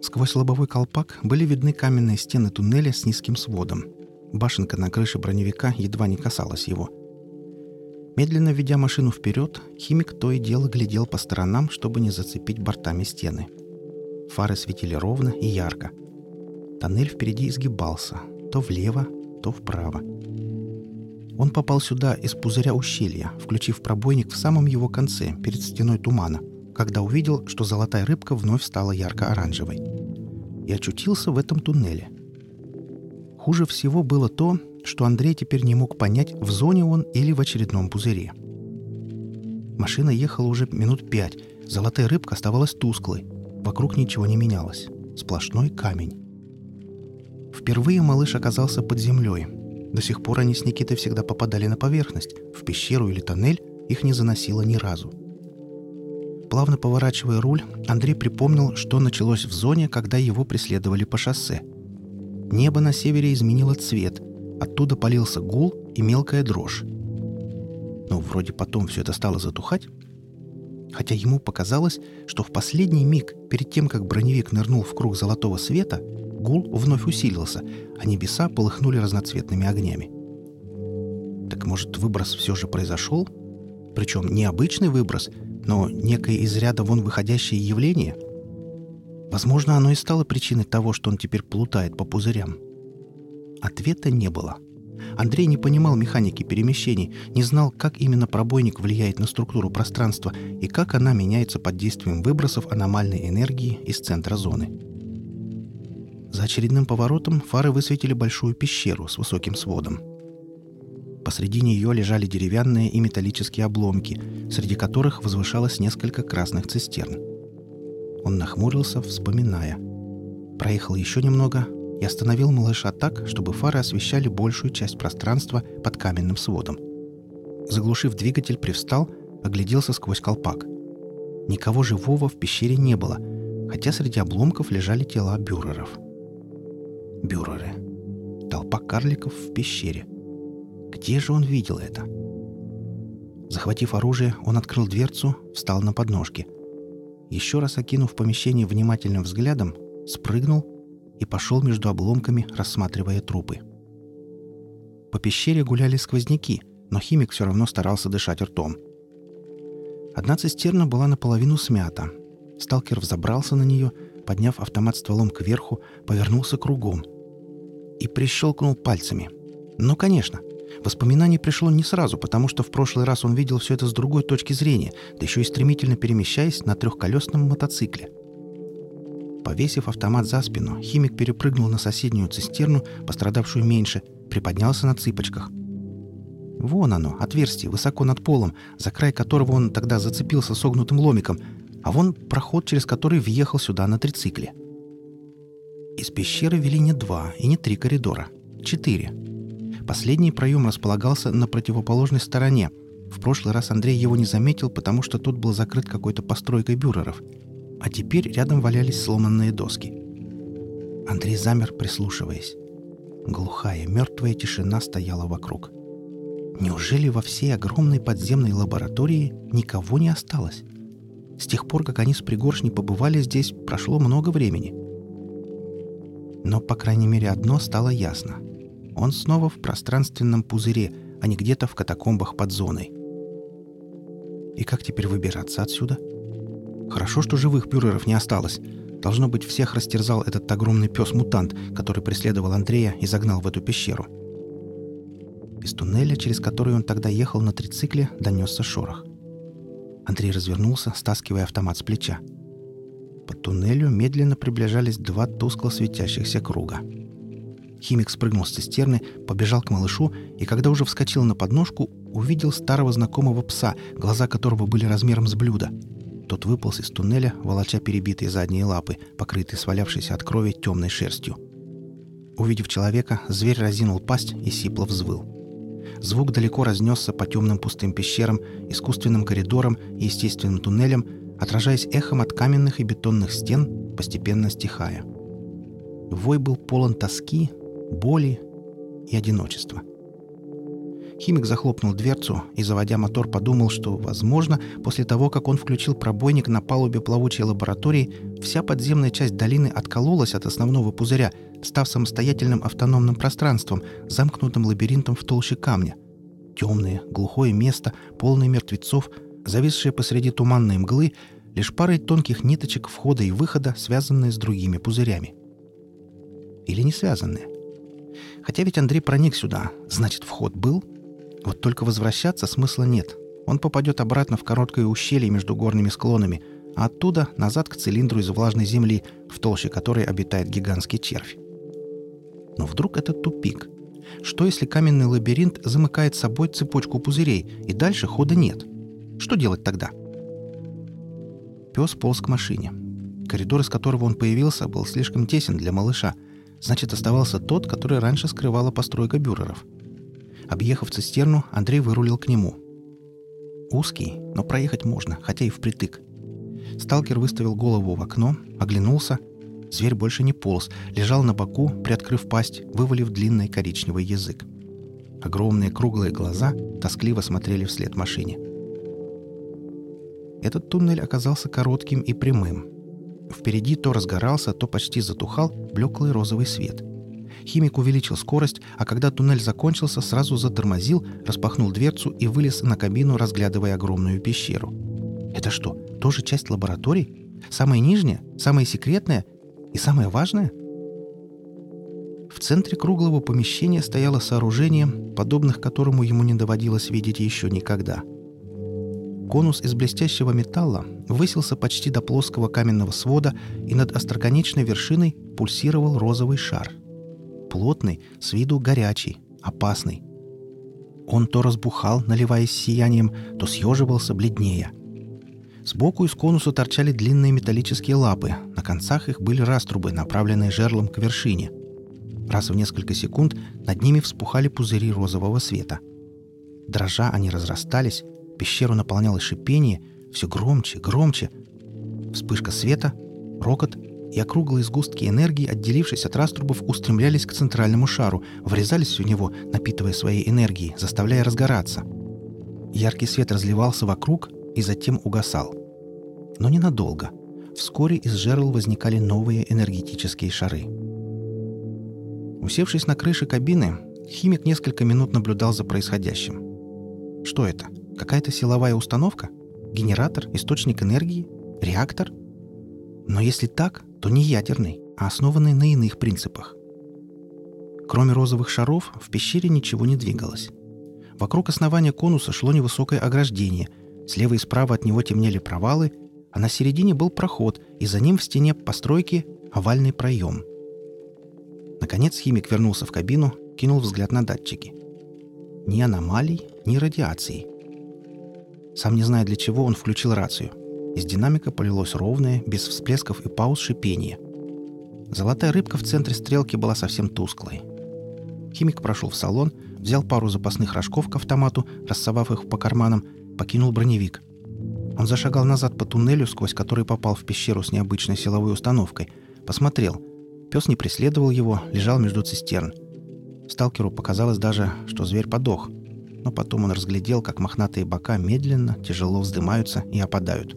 Сквозь лобовой колпак были видны каменные стены туннеля с низким сводом. Башенка на крыше броневика едва не касалась его. Медленно ведя машину вперед, химик то и дело глядел по сторонам, чтобы не зацепить бортами стены. Фары светили ровно и ярко. Тоннель впереди изгибался, то влево, то вправо. Он попал сюда из пузыря ущелья, включив пробойник в самом его конце, перед стеной тумана, когда увидел, что золотая рыбка вновь стала ярко-оранжевой. И очутился в этом туннеле. Хуже всего было то, что Андрей теперь не мог понять, в зоне он или в очередном пузыре. Машина ехала уже минут пять, золотая рыбка оставалась тусклой, вокруг ничего не менялось. Сплошной камень. Впервые малыш оказался под землей. До сих пор они с Никитой всегда попадали на поверхность. В пещеру или тоннель их не заносило ни разу. Плавно поворачивая руль, Андрей припомнил, что началось в зоне, когда его преследовали по шоссе. Небо на севере изменило цвет. Оттуда полился гул и мелкая дрожь. Но вроде потом все это стало затухать. Хотя ему показалось, что в последний миг, перед тем, как броневик нырнул в круг золотого света, Гул вновь усилился, а небеса полыхнули разноцветными огнями. Так может, выброс все же произошел? Причем не обычный выброс, но некое из ряда вон выходящее явление? Возможно, оно и стало причиной того, что он теперь плутает по пузырям. Ответа не было. Андрей не понимал механики перемещений, не знал, как именно пробойник влияет на структуру пространства и как она меняется под действием выбросов аномальной энергии из центра зоны. За очередным поворотом фары высветили большую пещеру с высоким сводом. Посреди нее лежали деревянные и металлические обломки, среди которых возвышалось несколько красных цистерн. Он нахмурился, вспоминая. Проехал еще немного и остановил малыша так, чтобы фары освещали большую часть пространства под каменным сводом. Заглушив двигатель, привстал, огляделся сквозь колпак. Никого живого в пещере не было, хотя среди обломков лежали тела бюреров. Бюреры. Толпа карликов в пещере. Где же он видел это? Захватив оружие, он открыл дверцу, встал на подножки. Еще раз окинув помещение внимательным взглядом, спрыгнул и пошел между обломками, рассматривая трупы. По пещере гуляли сквозняки, но химик все равно старался дышать ртом. Одна цистерна была наполовину смята. Сталкер взобрался на нее — подняв автомат стволом кверху, повернулся кругом и прищелкнул пальцами. Ну, конечно. Воспоминание пришло не сразу, потому что в прошлый раз он видел все это с другой точки зрения, да еще и стремительно перемещаясь на трехколесном мотоцикле. Повесив автомат за спину, химик перепрыгнул на соседнюю цистерну, пострадавшую меньше, приподнялся на цыпочках. Вон оно, отверстие, высоко над полом, за край которого он тогда зацепился согнутым ломиком, а вон проход, через который въехал сюда на трицикле. Из пещеры вели не два и не три коридора. Четыре. Последний проем располагался на противоположной стороне. В прошлый раз Андрей его не заметил, потому что тут был закрыт какой-то постройкой бюреров. А теперь рядом валялись сломанные доски. Андрей замер, прислушиваясь. Глухая, мертвая тишина стояла вокруг. Неужели во всей огромной подземной лаборатории никого не осталось? С тех пор, как они с пригоршней побывали здесь, прошло много времени. Но, по крайней мере, одно стало ясно. Он снова в пространственном пузыре, а не где-то в катакомбах под зоной. И как теперь выбираться отсюда? Хорошо, что живых бюреров не осталось. Должно быть, всех растерзал этот огромный пес-мутант, который преследовал Андрея и загнал в эту пещеру. Из туннеля, через который он тогда ехал на трицикле, донесся шорох. Андрей развернулся, стаскивая автомат с плеча. По туннелю медленно приближались два тускло светящихся круга. Химик спрыгнул с цистерны, побежал к малышу и, когда уже вскочил на подножку, увидел старого знакомого пса, глаза которого были размером с блюда. Тот выполз из туннеля, волоча перебитые задние лапы, покрытые свалявшейся от крови темной шерстью. Увидев человека, зверь разинул пасть и сипло взвыл. Звук далеко разнесся по темным пустым пещерам, искусственным коридорам и естественным туннелям, отражаясь эхом от каменных и бетонных стен, постепенно стихая. Вой был полон тоски, боли и одиночества. Химик захлопнул дверцу и, заводя мотор, подумал, что, возможно, после того, как он включил пробойник на палубе плавучей лаборатории, вся подземная часть долины откололась от основного пузыря, став самостоятельным автономным пространством, замкнутым лабиринтом в толще камня. Темное, глухое место, полное мертвецов, зависшее посреди туманной мглы, лишь парой тонких ниточек входа и выхода, связанные с другими пузырями. Или не связанные. Хотя ведь Андрей проник сюда, значит, вход был — вот только возвращаться смысла нет. Он попадет обратно в короткое ущелье между горными склонами, а оттуда назад к цилиндру из влажной земли, в толще которой обитает гигантский червь. Но вдруг это тупик? Что если каменный лабиринт замыкает собой цепочку пузырей, и дальше хода нет? Что делать тогда? Пес полз к машине. Коридор, из которого он появился, был слишком тесен для малыша. Значит, оставался тот, который раньше скрывала постройка бюреров – Объехав цистерну, Андрей вырулил к нему. Узкий, но проехать можно, хотя и впритык. Сталкер выставил голову в окно, оглянулся. Зверь больше не полз, лежал на боку, приоткрыв пасть, вывалив длинный коричневый язык. Огромные круглые глаза тоскливо смотрели вслед машине. Этот туннель оказался коротким и прямым. Впереди то разгорался, то почти затухал блеклый розовый свет – Химик увеличил скорость, а когда туннель закончился, сразу затормозил, распахнул дверцу и вылез на кабину, разглядывая огромную пещеру. «Это что, тоже часть лабораторий? Самая нижняя? Самая секретная? И самое важное?» В центре круглого помещения стояло сооружение, подобных которому ему не доводилось видеть еще никогда. Конус из блестящего металла высился почти до плоского каменного свода, и над остроконечной вершиной пульсировал розовый шар — плотный, с виду горячий, опасный. Он то разбухал, наливаясь сиянием, то съеживался бледнее. Сбоку из конуса торчали длинные металлические лапы, на концах их были раструбы, направленные жерлом к вершине. Раз в несколько секунд над ними вспухали пузыри розового света. Дрожа они разрастались, пещеру наполняло шипение, все громче, громче. Вспышка света, рокот — и округлые сгустки энергии, отделившись от раструбов, устремлялись к центральному шару, врезались в него, напитывая своей энергией, заставляя разгораться. Яркий свет разливался вокруг и затем угасал. Но ненадолго. Вскоре из жерл возникали новые энергетические шары. Усевшись на крыше кабины, химик несколько минут наблюдал за происходящим. Что это? Какая-то силовая установка? Генератор? Источник энергии? Реактор? Но если так, то не ядерный, а основанный на иных принципах. Кроме розовых шаров, в пещере ничего не двигалось. Вокруг основания конуса шло невысокое ограждение, слева и справа от него темнели провалы, а на середине был проход, и за ним в стене постройки овальный проем. Наконец химик вернулся в кабину, кинул взгляд на датчики. Ни аномалий, ни радиации. Сам не зная для чего, он включил рацию – из динамика полилось ровное, без всплесков и пауз шипение. Золотая рыбка в центре стрелки была совсем тусклой. Химик прошел в салон, взял пару запасных рожков к автомату, рассовав их по карманам, покинул броневик. Он зашагал назад по туннелю, сквозь который попал в пещеру с необычной силовой установкой. Посмотрел. Пес не преследовал его, лежал между цистерн. Сталкеру показалось даже, что зверь подох. Но потом он разглядел, как мохнатые бока медленно, тяжело вздымаются и опадают.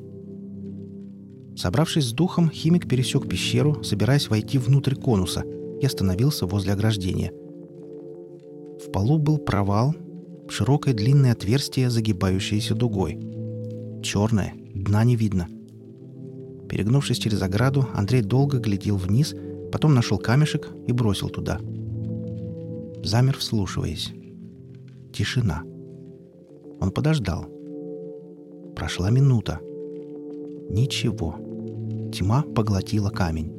Собравшись с духом, химик пересек пещеру, собираясь войти внутрь конуса, и остановился возле ограждения. В полу был провал, широкое длинное отверстие, загибающееся дугой. Черное, дна не видно. Перегнувшись через ограду, Андрей долго глядел вниз, потом нашел камешек и бросил туда. Замер, вслушиваясь. Тишина. Он подождал. Прошла минута. Ничего. Тьма поглотила камень.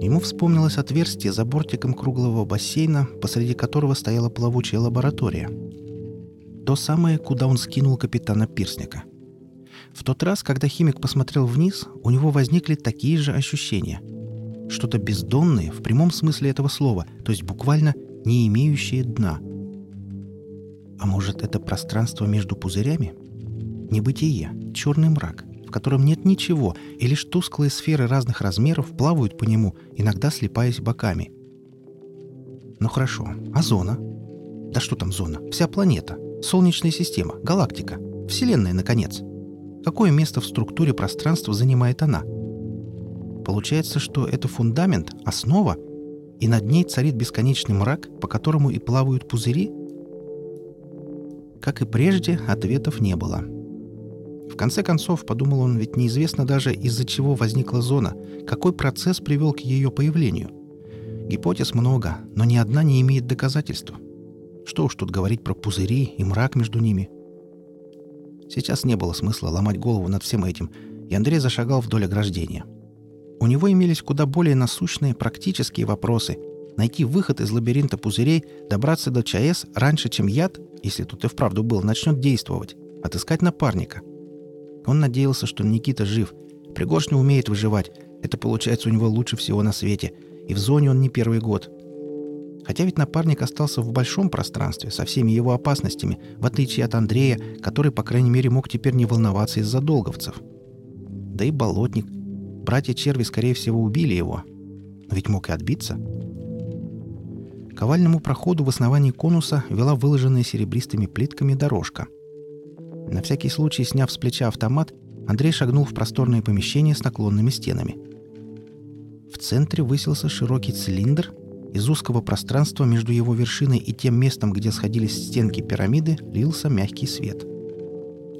Ему вспомнилось отверстие за бортиком круглого бассейна, посреди которого стояла плавучая лаборатория. То самое, куда он скинул капитана Пирсника. В тот раз, когда химик посмотрел вниз, у него возникли такие же ощущения. Что-то бездонное в прямом смысле этого слова, то есть буквально не имеющее дна. А может, это пространство между пузырями? Небытие, черный мрак, в котором нет ничего, и лишь тусклые сферы разных размеров плавают по нему, иногда слипаясь боками. Ну хорошо, а зона? Да что там зона? Вся планета. Солнечная система. Галактика. Вселенная, наконец. Какое место в структуре пространства занимает она? Получается, что это фундамент, основа, и над ней царит бесконечный мрак, по которому и плавают пузыри? Как и прежде, ответов не было. В конце концов, подумал он, ведь неизвестно даже, из-за чего возникла зона, какой процесс привел к ее появлению. Гипотез много, но ни одна не имеет доказательств. Что уж тут говорить про пузыри и мрак между ними. Сейчас не было смысла ломать голову над всем этим, и Андрей зашагал вдоль ограждения. У него имелись куда более насущные практические вопросы. Найти выход из лабиринта пузырей, добраться до ЧАЭС раньше, чем яд, если тут и вправду был, начнет действовать. Отыскать напарника. Он надеялся, что Никита жив. Пригоршня умеет выживать. Это получается у него лучше всего на свете. И в зоне он не первый год. Хотя ведь напарник остался в большом пространстве, со всеми его опасностями, в отличие от Андрея, который, по крайней мере, мог теперь не волноваться из-за долговцев. Да и болотник. Братья Черви, скорее всего, убили его. Но ведь мог и отбиться. К овальному проходу в основании конуса вела выложенная серебристыми плитками дорожка. На всякий случай, сняв с плеча автомат, Андрей шагнул в просторное помещение с наклонными стенами. В центре высился широкий цилиндр — из узкого пространства между его вершиной и тем местом, где сходились стенки пирамиды, лился мягкий свет.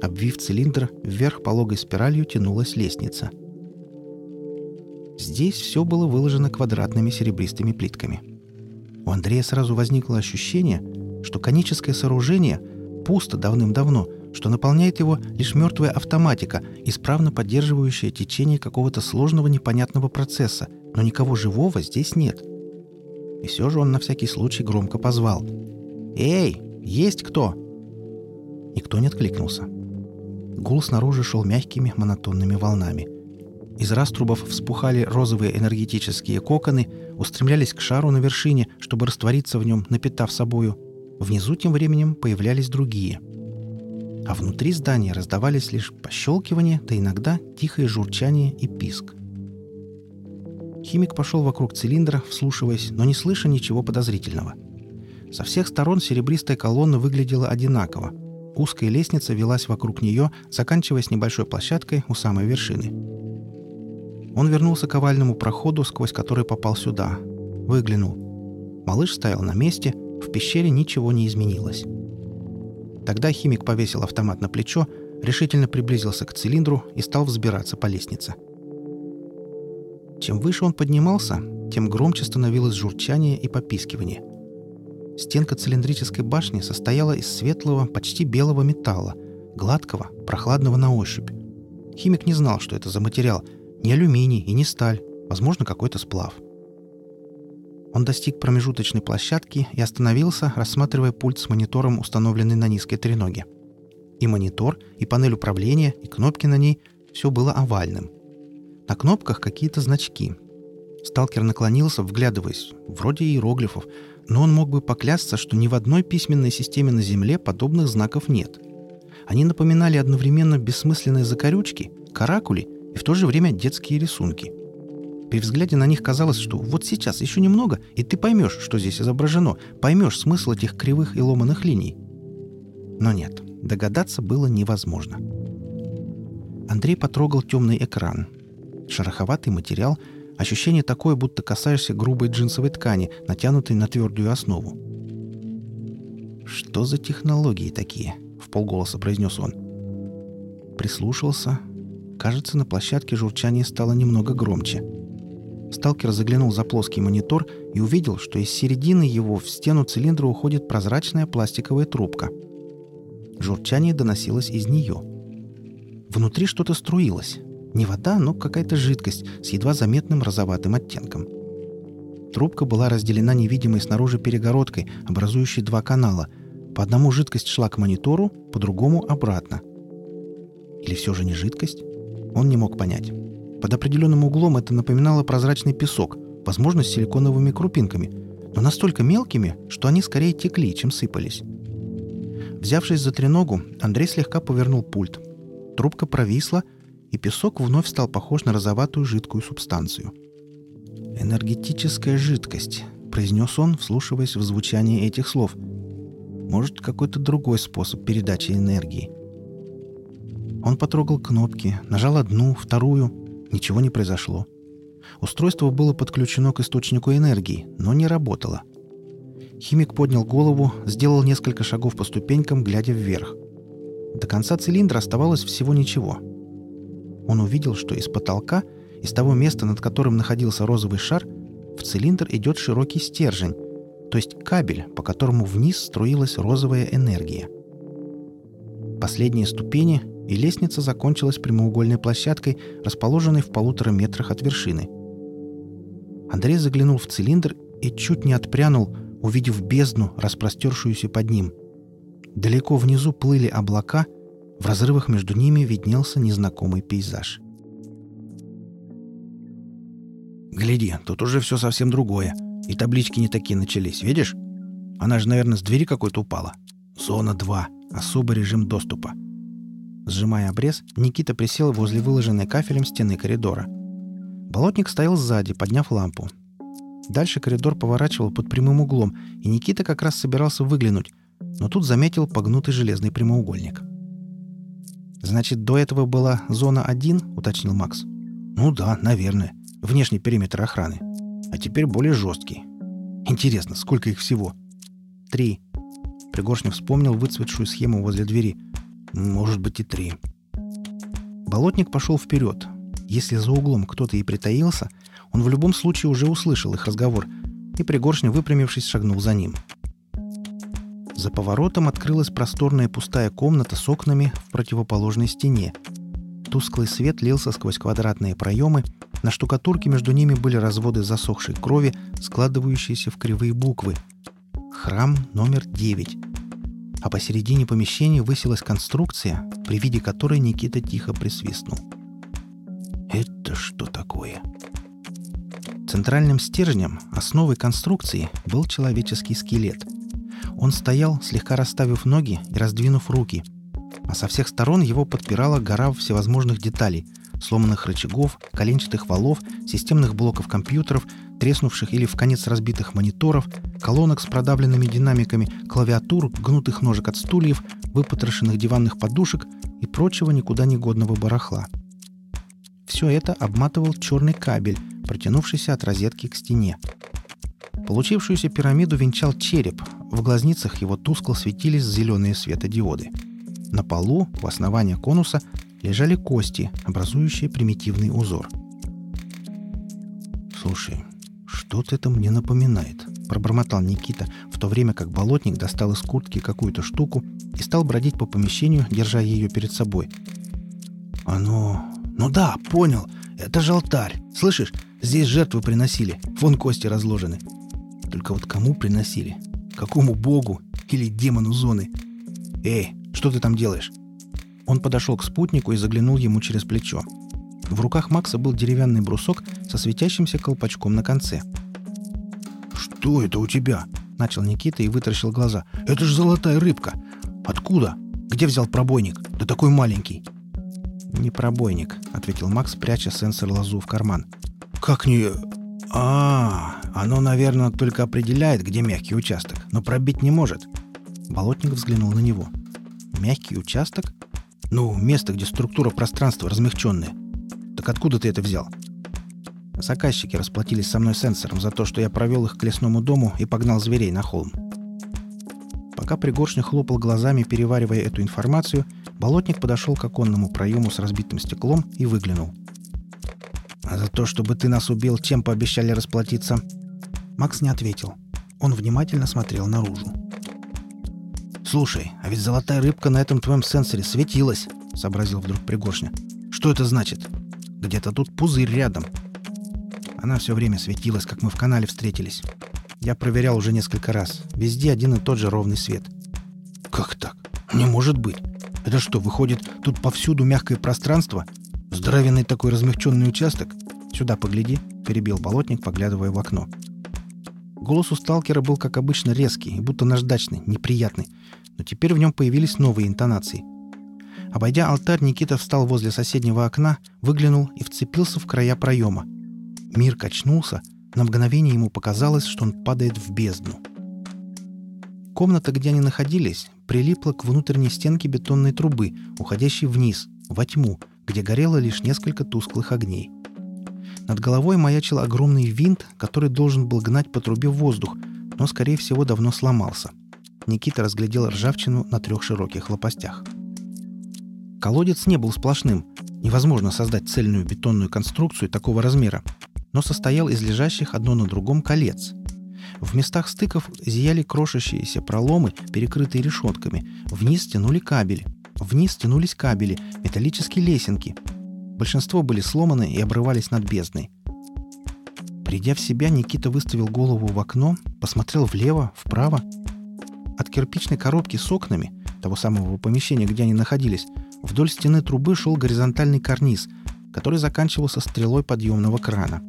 Обвив цилиндр, вверх пологой спиралью тянулась лестница. Здесь все было выложено квадратными серебристыми плитками. У Андрея сразу возникло ощущение, что коническое сооружение пусто давным-давно, что наполняет его лишь мертвая автоматика, исправно поддерживающая течение какого-то сложного непонятного процесса, но никого живого здесь нет — и все же он на всякий случай громко позвал. «Эй, есть кто?» Никто не откликнулся. Гул снаружи шел мягкими монотонными волнами. Из раструбов вспухали розовые энергетические коконы, устремлялись к шару на вершине, чтобы раствориться в нем, напитав собою. Внизу тем временем появлялись другие. А внутри здания раздавались лишь пощелкивание, да иногда тихое журчание и писк. Химик пошел вокруг цилиндра, вслушиваясь, но не слыша ничего подозрительного. Со всех сторон серебристая колонна выглядела одинаково. Узкая лестница велась вокруг нее, заканчиваясь небольшой площадкой у самой вершины. Он вернулся к овальному проходу, сквозь который попал сюда. Выглянул. Малыш стоял на месте, в пещере ничего не изменилось. Тогда химик повесил автомат на плечо, решительно приблизился к цилиндру и стал взбираться по лестнице. Чем выше он поднимался, тем громче становилось журчание и попискивание. Стенка цилиндрической башни состояла из светлого, почти белого металла, гладкого, прохладного на ощупь. Химик не знал, что это за материал, не алюминий и не сталь, возможно, какой-то сплав. Он достиг промежуточной площадки и остановился, рассматривая пульт с монитором, установленный на низкой треноге. И монитор, и панель управления, и кнопки на ней – все было овальным. На кнопках какие-то значки. Сталкер наклонился, вглядываясь. Вроде иероглифов, но он мог бы поклясться, что ни в одной письменной системе на Земле подобных знаков нет. Они напоминали одновременно бессмысленные закорючки, каракули и в то же время детские рисунки. При взгляде на них казалось, что вот сейчас еще немного, и ты поймешь, что здесь изображено, поймешь смысл этих кривых и ломаных линий. Но нет, догадаться было невозможно. Андрей потрогал темный экран. Шероховатый материал, ощущение такое, будто касаешься грубой джинсовой ткани, натянутой на твердую основу. «Что за технологии такие?» — в полголоса произнес он. Прислушался. Кажется, на площадке журчание стало немного громче. Сталкер заглянул за плоский монитор и увидел, что из середины его в стену цилиндра уходит прозрачная пластиковая трубка. Журчание доносилось из нее. Внутри что-то струилось. Не вода, но какая-то жидкость с едва заметным розоватым оттенком. Трубка была разделена невидимой снаружи перегородкой, образующей два канала. По одному жидкость шла к монитору, по другому — обратно. Или все же не жидкость? Он не мог понять. Под определенным углом это напоминало прозрачный песок, возможно, с силиконовыми крупинками, но настолько мелкими, что они скорее текли, чем сыпались. Взявшись за треногу, Андрей слегка повернул пульт. Трубка провисла — и песок вновь стал похож на розоватую жидкую субстанцию. «Энергетическая жидкость», — произнес он, вслушиваясь в звучание этих слов. Может, какой-то другой способ передачи энергии. Он потрогал кнопки, нажал одну, вторую. Ничего не произошло. Устройство было подключено к источнику энергии, но не работало. Химик поднял голову, сделал несколько шагов по ступенькам, глядя вверх. До конца цилиндра оставалось всего ничего. Он увидел, что из потолка, из того места, над которым находился розовый шар, в цилиндр идет широкий стержень, то есть кабель, по которому вниз струилась розовая энергия. Последние ступени, и лестница закончилась прямоугольной площадкой, расположенной в полутора метрах от вершины. Андрей заглянул в цилиндр и чуть не отпрянул, увидев бездну, распростершуюся под ним. Далеко внизу плыли облака, в разрывах между ними виднелся незнакомый пейзаж. «Гляди, тут уже все совсем другое. И таблички не такие начались, видишь? Она же, наверное, с двери какой-то упала. Зона 2. Особый режим доступа». Сжимая обрез, Никита присел возле выложенной кафелем стены коридора. Болотник стоял сзади, подняв лампу. Дальше коридор поворачивал под прямым углом, и Никита как раз собирался выглянуть, но тут заметил погнутый железный прямоугольник. «Значит, до этого была зона 1?» — уточнил Макс. «Ну да, наверное. Внешний периметр охраны. А теперь более жесткий. Интересно, сколько их всего?» «Три». Пригоршнев вспомнил выцветшую схему возле двери. «Может быть и три». Болотник пошел вперед. Если за углом кто-то и притаился, он в любом случае уже услышал их разговор, и Пригоршня, выпрямившись, шагнул за ним. За поворотом открылась просторная пустая комната с окнами в противоположной стене. Тусклый свет лился сквозь квадратные проемы, на штукатурке между ними были разводы засохшей крови, складывающиеся в кривые буквы. Храм номер 9. А посередине помещения высилась конструкция, при виде которой Никита тихо присвистнул. «Это что такое?» Центральным стержнем, основой конструкции, был человеческий скелет. Он стоял, слегка расставив ноги и раздвинув руки, а со всех сторон его подпирала гора всевозможных деталей – сломанных рычагов, коленчатых валов, системных блоков компьютеров, треснувших или в конец разбитых мониторов, колонок с продавленными динамиками, клавиатур, гнутых ножек от стульев, выпотрошенных диванных подушек и прочего никуда не годного барахла. Все это обматывал черный кабель, протянувшийся от розетки к стене. Получившуюся пирамиду венчал череп, в глазницах его тускло светились зеленые светодиоды. На полу, у основания конуса, лежали кости, образующие примитивный узор. «Слушай, что-то это мне напоминает», — пробормотал Никита, в то время как болотник достал из куртки какую-то штуку и стал бродить по помещению, держа ее перед собой. «Оно... Ну да, понял. Это же алтарь. Слышишь, Здесь жертвы приносили, вон кости разложены. Только вот кому приносили? Какому богу или демону зоны? Эй, что ты там делаешь? Он подошел к спутнику и заглянул ему через плечо. В руках Макса был деревянный брусок со светящимся колпачком на конце. «Что это у тебя?» — начал Никита и вытаращил глаза. «Это же золотая рыбка! Откуда? Где взял пробойник? Да такой маленький!» «Не пробойник», — ответил Макс, пряча сенсор лазу в карман. «Как не...» «А, оно, наверное, только определяет, где мягкий участок, но пробить не может». Болотник взглянул на него. «Мягкий участок? Ну, место, где структура пространства размягченная. Так откуда ты это взял?» Заказчики расплатились со мной сенсором за то, что я провел их к лесному дому и погнал зверей на холм. Пока Пригоршня хлопал глазами, переваривая эту информацию, болотник подошел к оконному проему с разбитым стеклом и выглянул – а за то, чтобы ты нас убил, чем пообещали расплатиться?» Макс не ответил. Он внимательно смотрел наружу. «Слушай, а ведь золотая рыбка на этом твоем сенсоре светилась», — сообразил вдруг Пригоршня. «Что это значит? Где-то тут пузырь рядом». Она все время светилась, как мы в канале встретились. Я проверял уже несколько раз. Везде один и тот же ровный свет. «Как так? Не может быть! Это что, выходит, тут повсюду мягкое пространство, Здоровенный такой размягченный участок. Сюда погляди, перебил болотник, поглядывая в окно. Голос у сталкера был, как обычно, резкий, будто наждачный, неприятный. Но теперь в нем появились новые интонации. Обойдя алтарь, Никита встал возле соседнего окна, выглянул и вцепился в края проема. Мир качнулся, на мгновение ему показалось, что он падает в бездну. Комната, где они находились, прилипла к внутренней стенке бетонной трубы, уходящей вниз, во тьму, где горело лишь несколько тусклых огней. Над головой маячил огромный винт, который должен был гнать по трубе воздух, но, скорее всего, давно сломался. Никита разглядел ржавчину на трех широких лопастях. Колодец не был сплошным. Невозможно создать цельную бетонную конструкцию такого размера, но состоял из лежащих одно на другом колец. В местах стыков зияли крошащиеся проломы, перекрытые решетками. Вниз тянули кабели. Вниз тянулись кабели, металлические лесенки. Большинство были сломаны и обрывались над бездной. Придя в себя, Никита выставил голову в окно, посмотрел влево, вправо. От кирпичной коробки с окнами, того самого помещения, где они находились, вдоль стены трубы шел горизонтальный карниз, который заканчивался стрелой подъемного крана.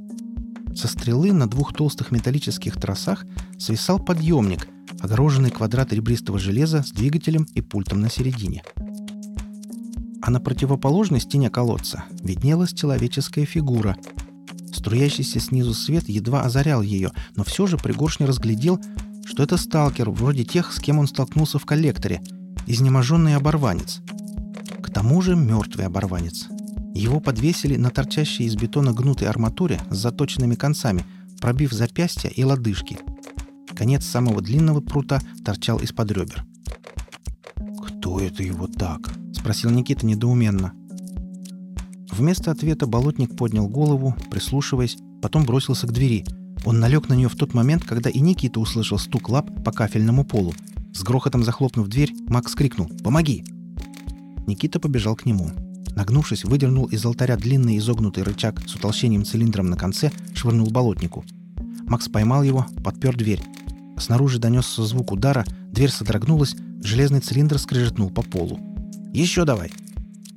Со стрелы на двух толстых металлических тросах свисал подъемник, огороженный квадрат ребристого железа с двигателем и пультом на середине. А на противоположной стене колодца виднелась человеческая фигура – Струящийся снизу свет едва озарял ее, но все же Пригоршня разглядел, что это сталкер, вроде тех, с кем он столкнулся в коллекторе, изнеможенный оборванец. Тому же мертвый оборванец. Его подвесили на торчащей из бетона гнутой арматуре с заточенными концами, пробив запястья и лодыжки. Конец самого длинного прута торчал из-под ребер. «Кто это его так?» — спросил Никита недоуменно. — Вместо ответа болотник поднял голову, прислушиваясь, потом бросился к двери. Он налег на нее в тот момент, когда и Никита услышал стук лап по кафельному полу. С грохотом захлопнув дверь, Макс крикнул «Помоги!». Никита побежал к нему. Нагнувшись, выдернул из алтаря длинный изогнутый рычаг с утолщением цилиндром на конце, швырнул болотнику. Макс поймал его, подпер дверь. Снаружи донесся звук удара, дверь содрогнулась, железный цилиндр скрежетнул по полу. «Еще давай!»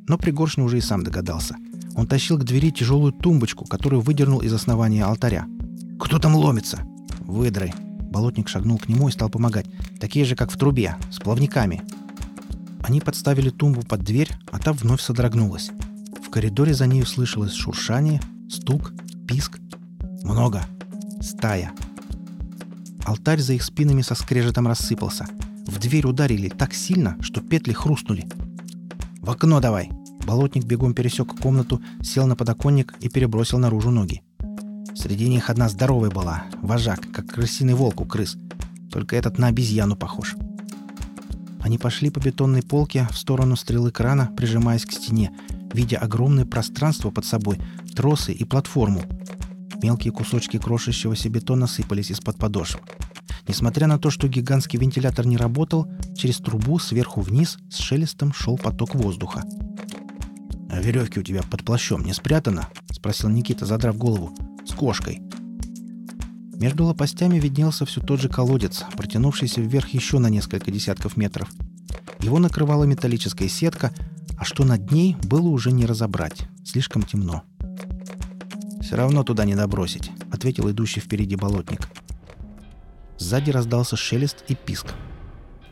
Но Пригоршня уже и сам догадался – он тащил к двери тяжелую тумбочку, которую выдернул из основания алтаря. «Кто там ломится?» «Выдры». Болотник шагнул к нему и стал помогать. Такие же, как в трубе, с плавниками. Они подставили тумбу под дверь, а та вновь содрогнулась. В коридоре за ней слышалось шуршание, стук, писк. Много. Стая. Алтарь за их спинами со скрежетом рассыпался. В дверь ударили так сильно, что петли хрустнули. «В окно давай!» Болотник бегом пересек комнату, сел на подоконник и перебросил наружу ноги. Среди них одна здоровая была, вожак, как крысиный волк у крыс. Только этот на обезьяну похож. Они пошли по бетонной полке в сторону стрелы крана, прижимаясь к стене, видя огромное пространство под собой, тросы и платформу. Мелкие кусочки крошащегося бетона сыпались из-под подошв. Несмотря на то, что гигантский вентилятор не работал, через трубу сверху вниз с шелестом шел поток воздуха. «А веревки у тебя под плащом не спрятано?» — спросил Никита, задрав голову. «С кошкой». Между лопастями виднелся все тот же колодец, протянувшийся вверх еще на несколько десятков метров. Его накрывала металлическая сетка, а что над ней, было уже не разобрать. Слишком темно. «Все равно туда не добросить», — ответил идущий впереди болотник. Сзади раздался шелест и писк.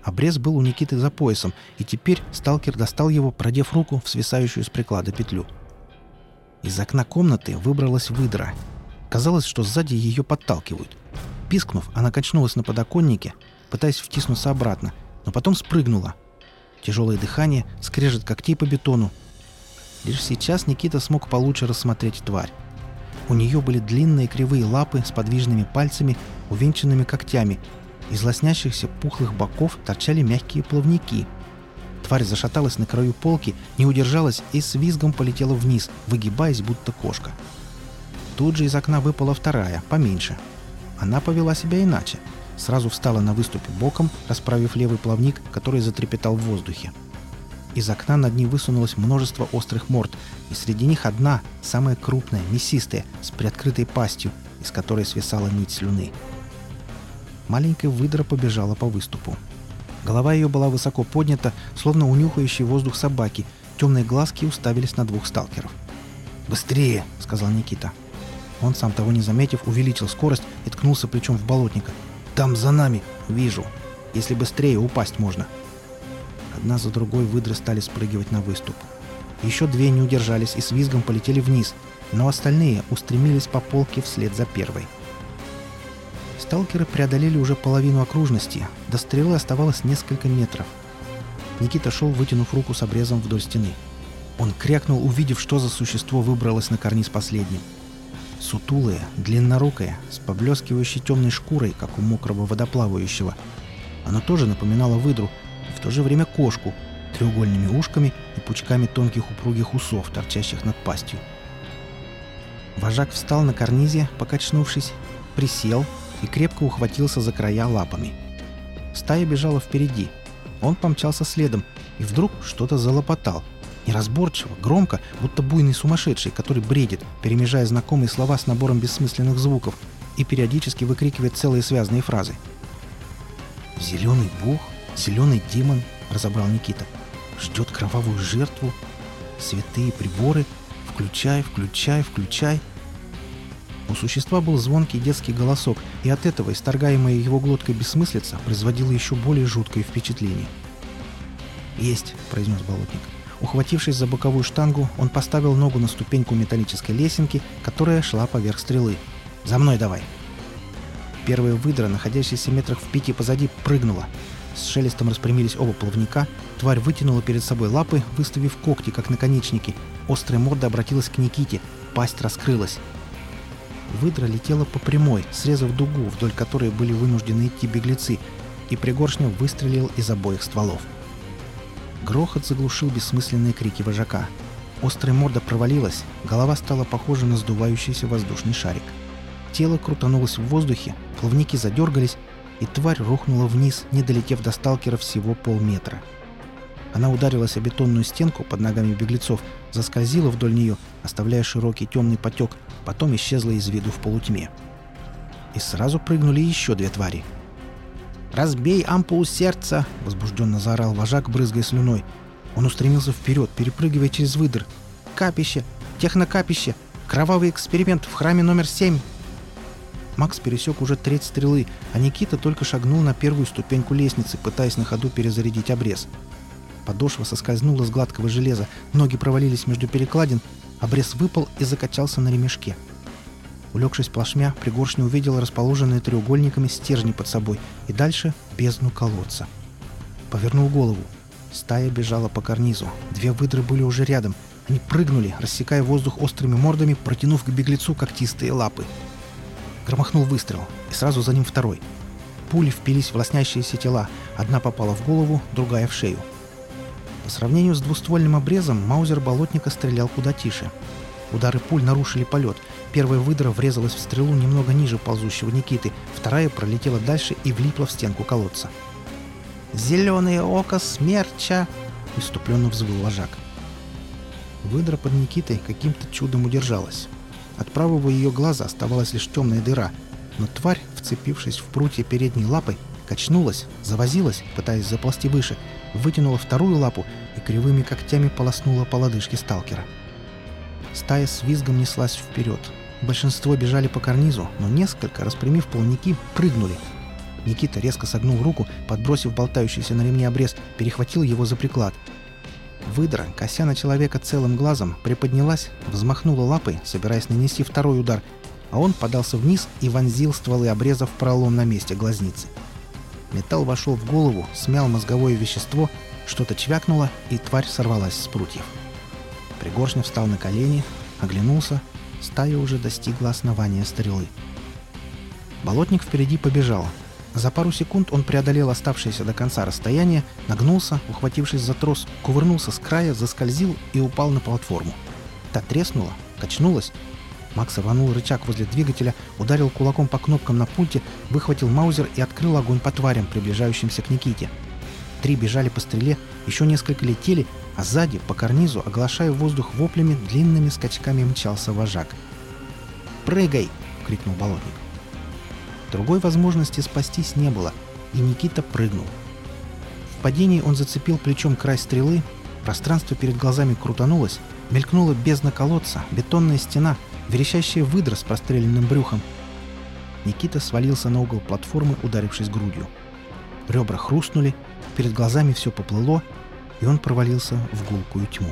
Обрез был у Никиты за поясом, и теперь сталкер достал его, продев руку в свисающую с приклада петлю. Из окна комнаты выбралась выдра. Казалось, что сзади ее подталкивают. Пискнув, она качнулась на подоконнике, пытаясь втиснуться обратно, но потом спрыгнула. Тяжелое дыхание, скрежет когтей по бетону. Лишь сейчас Никита смог получше рассмотреть тварь. У нее были длинные кривые лапы с подвижными пальцами, увенчанными когтями, из лоснящихся пухлых боков торчали мягкие плавники. Тварь зашаталась на краю полки, не удержалась и с визгом полетела вниз, выгибаясь, будто кошка. Тут же из окна выпала вторая, поменьше. Она повела себя иначе. Сразу встала на выступе боком, расправив левый плавник, который затрепетал в воздухе. Из окна над ней высунулось множество острых морд, и среди них одна, самая крупная, мясистая, с приоткрытой пастью, из которой свисала нить слюны. Маленькая выдра побежала по выступу. Голова ее была высоко поднята, словно унюхающий воздух собаки. Темные глазки уставились на двух сталкеров. «Быстрее!» — сказал Никита. Он, сам того не заметив, увеличил скорость и ткнулся плечом в болотника. «Там за нами! Вижу! Если быстрее, упасть можно!» Одна за другой выдры стали спрыгивать на выступ. Еще две не удержались и с визгом полетели вниз, но остальные устремились по полке вслед за первой. Сталкеры преодолели уже половину окружности. До стрелы оставалось несколько метров. Никита шел, вытянув руку с обрезом вдоль стены. Он крякнул, увидев, что за существо выбралось на карниз последним. Сутулое, длиннорукое, с поблескивающей темной шкурой, как у мокрого водоплавающего. Оно тоже напоминало выдру, и в то же время кошку, треугольными ушками и пучками тонких упругих усов, торчащих над пастью. Вожак встал на карнизе, покачнувшись, присел и крепко ухватился за края лапами. Стая бежала впереди. Он помчался следом, и вдруг что-то залопотал. Неразборчиво, громко, будто буйный сумасшедший, который бредит, перемежая знакомые слова с набором бессмысленных звуков и периодически выкрикивает целые связанные фразы. «Зеленый бог? Зеленый демон?» — разобрал Никита. «Ждет кровавую жертву? Святые приборы? Включай, включай, включай!» У существа был звонкий детский голосок, и от этого исторгаемая его глоткой бессмыслица производила еще более жуткое впечатление. «Есть!» — произнес болотник. Ухватившись за боковую штангу, он поставил ногу на ступеньку металлической лесенки, которая шла поверх стрелы. «За мной давай!» Первая выдра, находящаяся метрах в пяти позади, прыгнула. С шелестом распрямились оба плавника, тварь вытянула перед собой лапы, выставив когти, как наконечники. Острая морда обратилась к Никите, пасть раскрылась. Выдра летела по прямой, срезав дугу, вдоль которой были вынуждены идти беглецы, и Пригоршнев выстрелил из обоих стволов. Грохот заглушил бессмысленные крики вожака. Острая морда провалилась, голова стала похожа на сдувающийся воздушный шарик. Тело крутанулось в воздухе, плавники задергались, и тварь рухнула вниз, не долетев до сталкера всего полметра. Она ударилась о бетонную стенку под ногами беглецов, заскользила вдоль нее, оставляя широкий темный потек, потом исчезла из виду в полутьме. И сразу прыгнули еще две твари. «Разбей ампулу сердца!» — возбужденно заорал вожак, брызгая слюной. Он устремился вперед, перепрыгивая через выдр. «Капище! Технокапище! Кровавый эксперимент в храме номер семь!» Макс пересек уже треть стрелы, а Никита только шагнул на первую ступеньку лестницы, пытаясь на ходу перезарядить обрез. Подошва соскользнула с гладкого железа, ноги провалились между перекладин, обрез выпал и закачался на ремешке. Улегшись плашмя, Пригоршня увидел расположенные треугольниками стержни под собой и дальше бездну колодца. Повернул голову. Стая бежала по карнизу. Две выдры были уже рядом. Они прыгнули, рассекая воздух острыми мордами, протянув к беглецу когтистые лапы. Громохнул выстрел, и сразу за ним второй. Пули впились в лоснящиеся тела. Одна попала в голову, другая в шею. По сравнению с двуствольным обрезом, маузер болотника стрелял куда тише. Удары пуль нарушили полет. Первая выдра врезалась в стрелу немного ниже ползущего Никиты, вторая пролетела дальше и влипла в стенку колодца. «Зеленое око смерча!» — иступленно взвыл вожак. Выдра под Никитой каким-то чудом удержалась. От правого ее глаза оставалась лишь темная дыра, но тварь, вцепившись в прутья передней лапой, качнулась, завозилась, пытаясь заползти выше, вытянула вторую лапу и кривыми когтями полоснула по лодыжке сталкера. Стая с визгом неслась вперед. Большинство бежали по карнизу, но несколько, распрямив полники, прыгнули. Никита резко согнул руку, подбросив болтающийся на ремне обрез, перехватил его за приклад. Выдра, кося на человека целым глазом, приподнялась, взмахнула лапой, собираясь нанести второй удар, а он подался вниз и вонзил стволы обреза в пролом на месте глазницы. Металл вошел в голову, смял мозговое вещество, что-то чвякнуло, и тварь сорвалась с прутьев. Пригоршнев встал на колени, оглянулся, стая уже достигла основания стрелы. Болотник впереди побежал. За пару секунд он преодолел оставшееся до конца расстояние, нагнулся, ухватившись за трос, кувырнулся с края, заскользил и упал на платформу. Та треснула, качнулась, Макс рванул рычаг возле двигателя, ударил кулаком по кнопкам на пульте, выхватил маузер и открыл огонь по тварям, приближающимся к Никите. Три бежали по стреле, еще несколько летели, а сзади, по карнизу, оглашая воздух воплями, длинными скачками мчался вожак. «Прыгай!» — крикнул болотник. Другой возможности спастись не было, и Никита прыгнул. В падении он зацепил плечом край стрелы, пространство перед глазами крутанулось, мелькнула бездна колодца, бетонная стена — верещащая выдра с простреленным брюхом. Никита свалился на угол платформы, ударившись грудью. Ребра хрустнули, перед глазами все поплыло, и он провалился в гулкую тьму.